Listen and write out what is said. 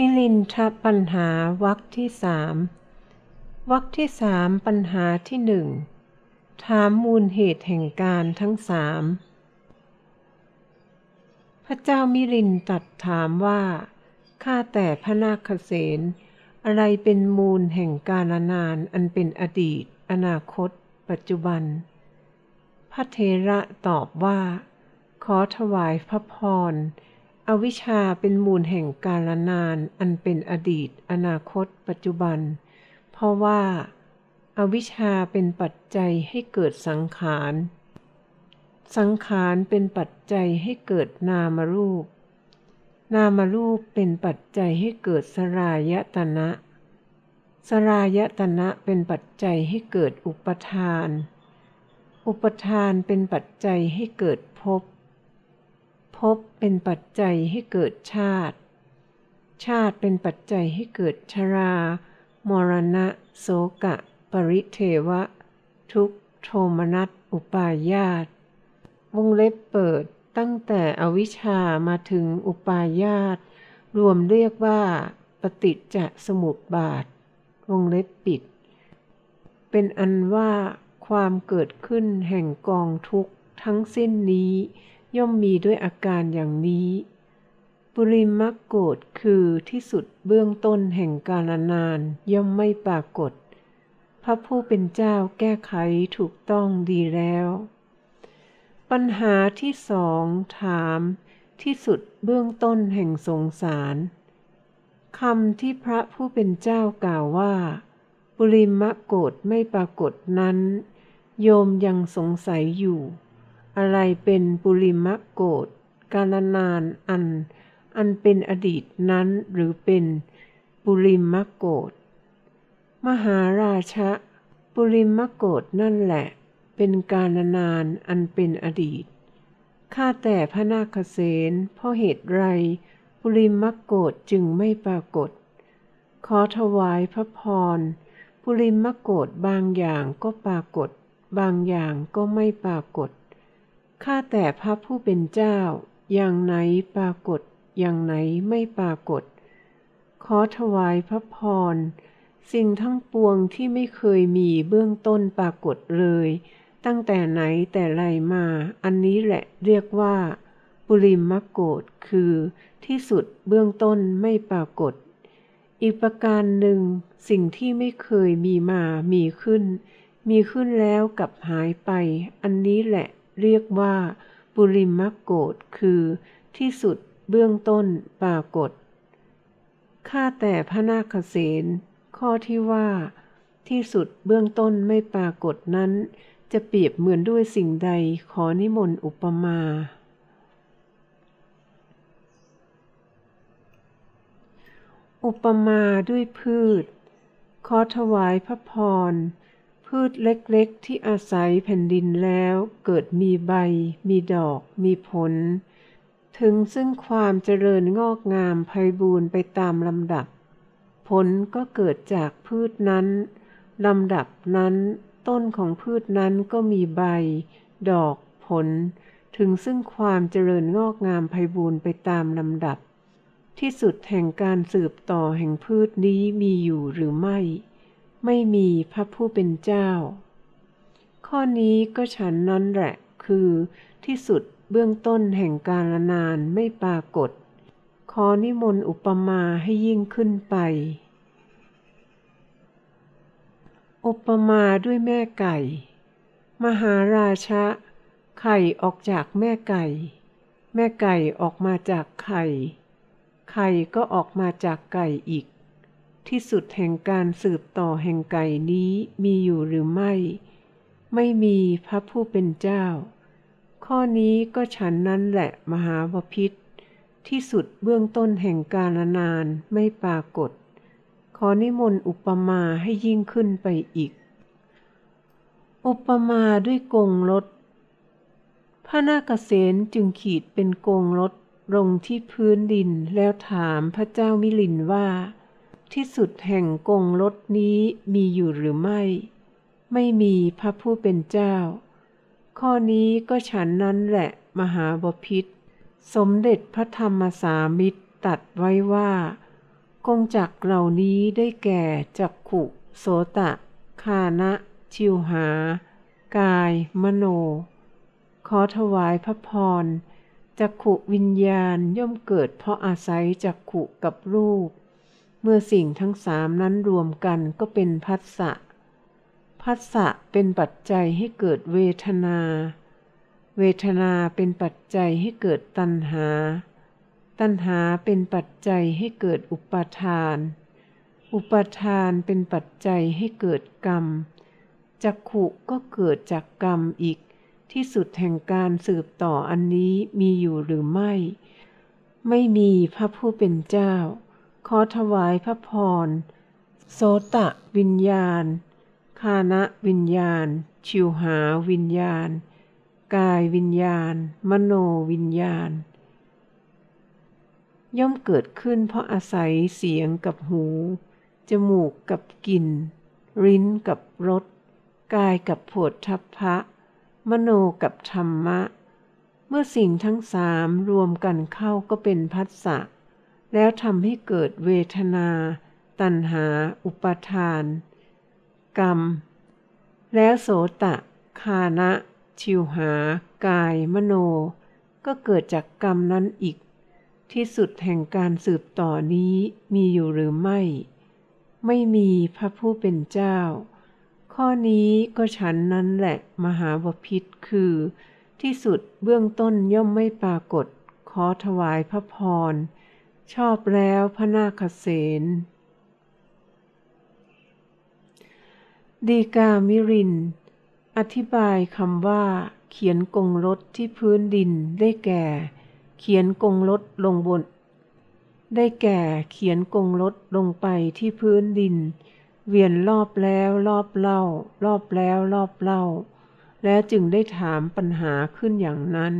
มิลินทปัญหาวักที่สามวักที่สามปัญหาที่หนึ่งถามมูลเหตุแห่งการทั้งสามพระเจ้ามิลินตัดถามว่า ข้าแต่พระนาคเษนอะไรเป็นมูลแห่งกาลนานอันเป็นอดีต อนาคต ปัจจุบัน พระเทระตอบว่า ขอถวายพระพร อวิชชาเป็นมูลแห่งกาลนานอันเป็นอดีต อนาคต ปัจจุบัน เพราะว่าอาวิชชาเป็นปัจจัยให้เกิดสังขาร สังขารเป็นปัจจัยให้เกิดนามรูป นามรูปเป็นปัจจัยให้เกิดสรายตนะ สรายตนะเป็นปัจจัยให้เกิดอุปทาน อุปทานเป็นปัจจัยให้เกิดภพ ภพเป็นปัจจัยให้เกิดชาติ ชาติเป็นปัจจัยให้เกิดชรา มรณะ โสกะ ปริเทวะ ทุกโทมนัสอุปาญาตวงเล็บเปิดตั้งแต่อวิชชามาถึงอุปาญาตรวมเรียกว่า ปฏิจจสมุปบาท วงเล็บปิด เป็นอันว่าความเกิดขึ้นแห่งกองทุกข์ทั้งสิ้นนี้ ย่อมมีด้วยอาการอย่างนี้ปุริมะโกฏคือที่สุดเบื้องต้นแห่งกาลนานย่อมไม่ปรากฏ พระผู้เป็นเจ้าแก้ไขถูกต้องดีแล้ว ปัญหาที่สองถาม ที่สุดเบื้องต้นแห่งสงสารคำที่พระผู้เป็นเจ้ากล่าวว่าปุริมะโกฏไม่ปรากฏนั้น โยมยังสงสัยอยู่ อะไรเป็นปุริมะโกฏกาลนานอัน อันเป็นอดีตนั้นหรือเป็นปุริมะโกฏมหาราชะปุริมะโกฏนั่นแหละ เป็นกาลนานอันเป็นอดีตข้าแต่พระนาคเษนเพราะเหตุไรปุริมะโกฏจึงไม่ปรากฏ ขอถวายพระพรปุริมะโกฏบางอย่างก็ปรากฏ บางอย่างก็ไม่ปรากฏ ข้าแต่พระผู้เป็นเจ้า อย่างไหนปรากฏ อย่างไหนไม่ปรากฏ ขอถวายพระพร สิ่งทั้งปวงที่ไม่เคยมีเบื้องต้นปรากฏเลย ตั้งแต่ไหนแต่ไรมา อันนี้แหละเรียกว่า ปุริมโกฏคือที่สุดเบื้องต้นไม่ปรากฏ อีกประการหนึ่ง สิ่งที่ไม่เคยมีมามีขึ้น มีขึ้นแล้วกับหายไป อันนี้แหละ เรียกว่า ปุริมโกฏคือที่สุดเบื้องต้นปรากฏ ข้าแต่พระนาคเษนข้อที่ว่า ที่สุดเบื้องต้นไม่ปรากฏนั้น จะเปรียบเหมือนด้วยสิ่งใดขอนิมนต์อุปมา อุปมาด้วยพืช ขอถวายพระพร พืชเล็กๆ ที่อาศัยแผ่นดินแล้ว เกิดมีใบ มีดอก มีผล ถึงซึ่งความเจริญงอกงามไพบูรณ์ไปตามลำดับ ผลก็เกิดจากพืชนั้นลำดับนั้น ต้นของพืชนั้นก็มีใบ ดอก ผล ถึงซึ่งความเจริญงอกงามไพบูรณ์ไปตามลำดับ ที่สุดแห่งการสืบต่อแห่งพืชนี้มีอยู่หรือไม่ ไม่มีพระผู้เป็นเจ้า ข้อนี้ก็ฉันนั้นแหละคือที่สุดเบื้องต้นแห่งกาลนานไม่ปรากฏ ขอนิมนต์อุปมาให้ยิ่งขึ้นไป อุปมาด้วยแม่ไก่ มหาราชะ ไข่ออกจากแม่ไก่ แม่ไก่ออกมาจากไข่ ไข่ก็ออกมาจากไก่อีก ที่สุดแห่งการสืบต่อแห่งไก่นี้มีอยู่หรือไม่ ไม่มีพระผู้เป็นเจ้า ข้อนี้ก็ฉันนั้นแหละมหาวพิษ ที่สุดเบื้องต้นแห่งกาลนานไม่ปรากฏ ขอนิมนต์อุปมาให้ยิ่งขึ้นไปอีก อุปมาด้วยกงรถพระนาคเษนจึงขีดเป็นกงรถลงที่พื้นดินแล้วถามพระเจ้ามิลินว่า ที่สุดแห่งกงรถนี้มีอยู่หรือไม่ ไม่มีพระผู้เป็นเจ้า ข้อนี้ก็ฉันนั้นแหละมหาบพิษสมเด็จพระธรรมสามิตรตัดไว้ว่ากกงจักเหล่านี้ได้แก่จักขุโสตะ คานะชิวหา กาย มโน ขอถวายพระพรจักขุวิญญาณย่อมเกิดเพราะอาศัยจักขุกับรูป เมื่อสิ่งทั้งสามนั้นรวมกันก็เป็นพัสสะ พัสสะเป็นปัจจัยให้เกิดเวทนา เวทนาเป็นปัจจัยให้เกิดตัณหา ตัณหาเป็นปัจจัยให้เกิดอุปาทาน อุปาทานเป็นปัจจัยให้เกิดกรรม จักขุก็เกิดจากกรรมอีก ที่สุดแห่งการสืบต่ออันนี้มีอยู่หรือไม่ ไม่มีพระผู้เป็นเจ้า ขอถวายพระพร โสตะวิญญาณ คานะวิญญาณ ชิวหาวิญญาณ กายวิญญาณ มโนวิญญาณ ย่อมเกิดขึ้นเพราะอาศัยเสียงกับหู จมูกกับกลิ่น ลิ้นกับรส กายกับผฏฐัพพะ มโนกับธรรมะ เมื่อสิ่งทั้งสามรวมกันเข้าก็เป็นพัสสะ แล้วทำให้เกิดเวทนา ตัณหา อุปาทาน กรรม แล้วโสตะ คานะ ชิวหา กาย มโน ก็เกิดจากกรรมนั้นอีก ที่สุดแห่งการสืบต่อนี้มีอยู่หรือไม่ ไม่มีพระผู้เป็นเจ้า ข้อนี้ก็ฉันนั้นแหละมหาวพิษคือ ที่สุดเบื้องต้นย่อมไม่ปรากฏ ขอถวายพระพร ชอบแล้วพระนาคเสนดีกามิริน อธิบายคำว่า เขียนกงรถที่พื้นดินได้แก่ เขียนกงรถลงบน ได้แก่เขียนกงรถลงไปที่พื้นดิน เวียนรอบแล้วรอบเล่า รอบแล้วรอบเล่า แล้วจึงได้ถามปัญหาขึ้นอย่างนั้น